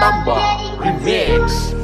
Tambah Remix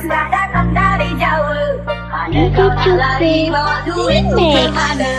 sudah datang dari jauh kau lari bawa duit ke mana?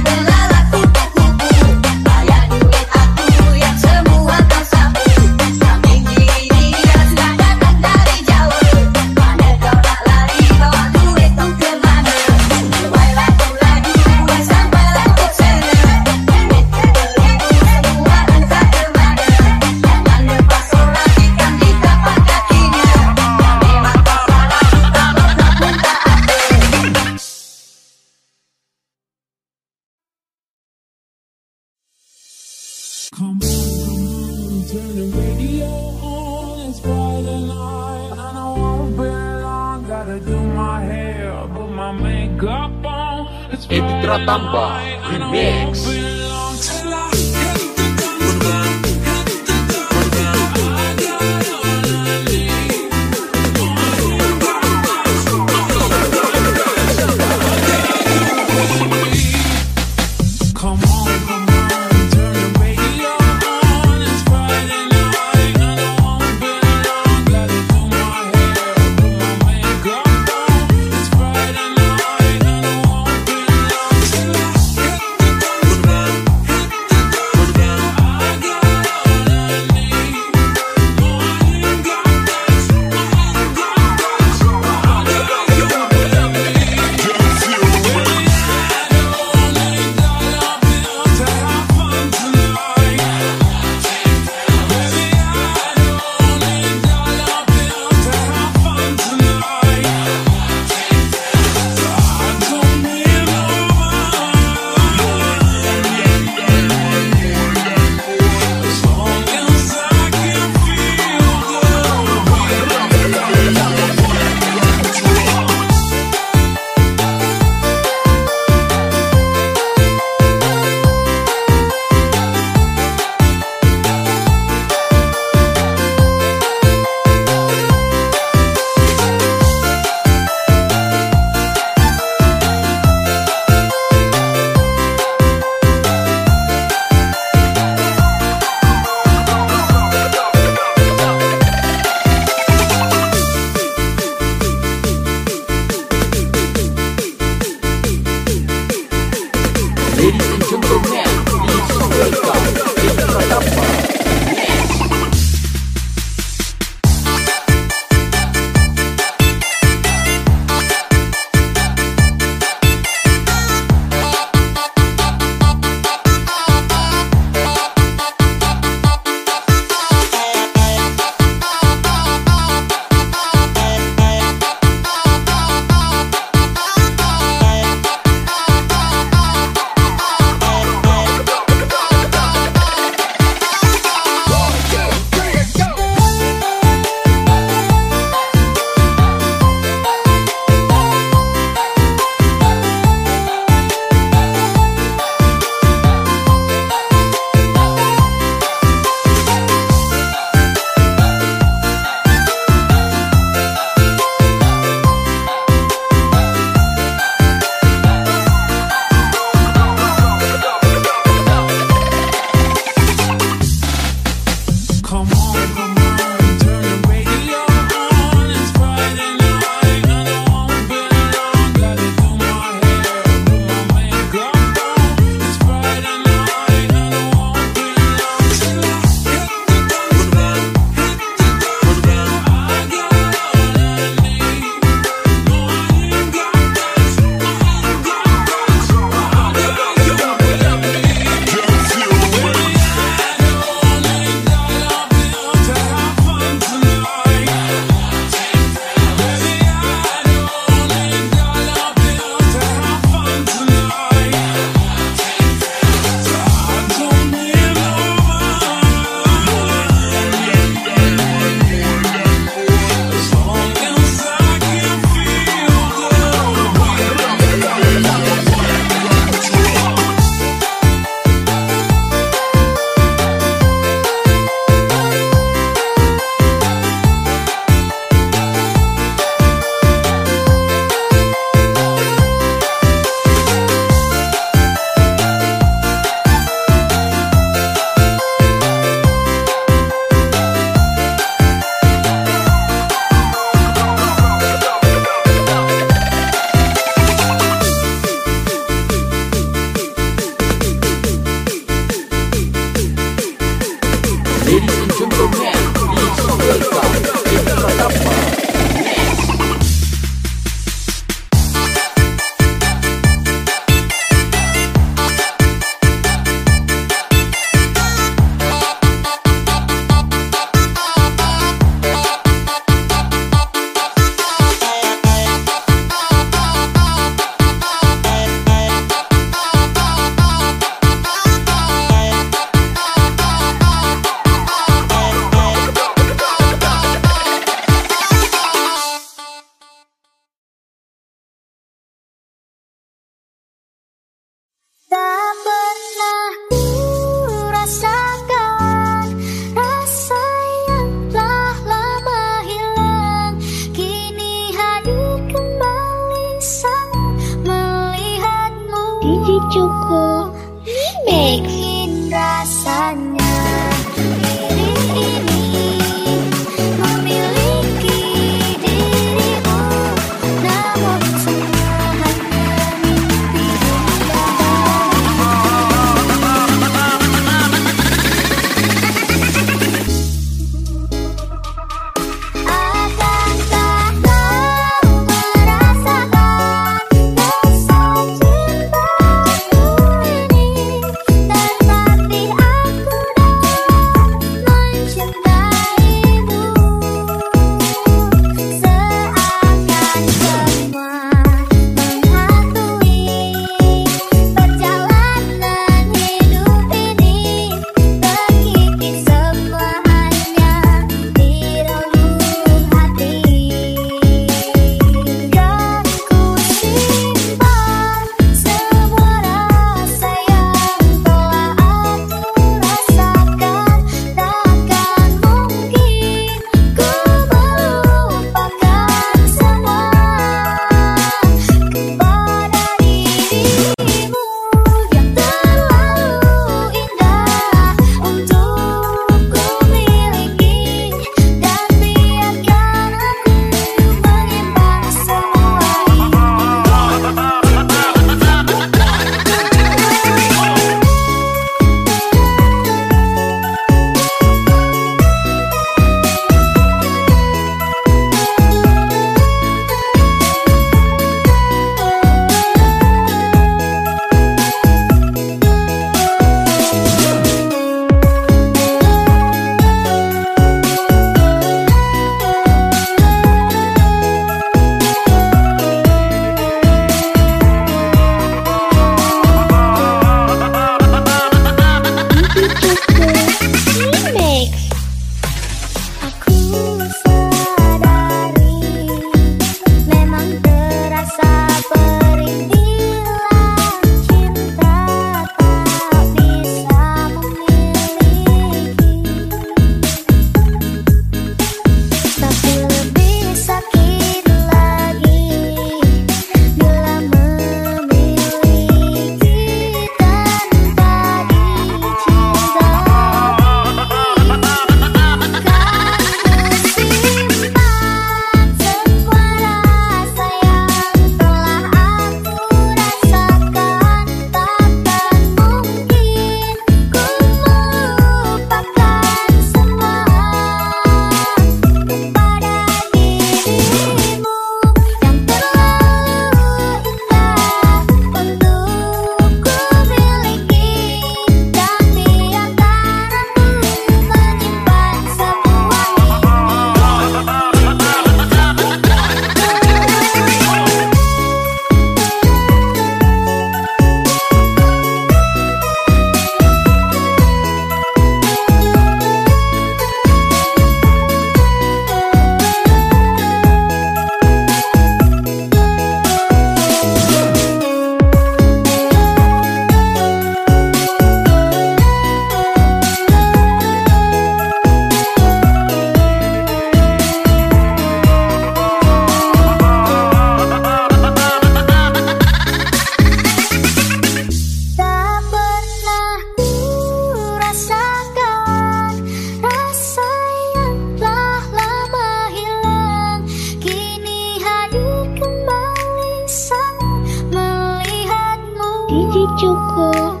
就可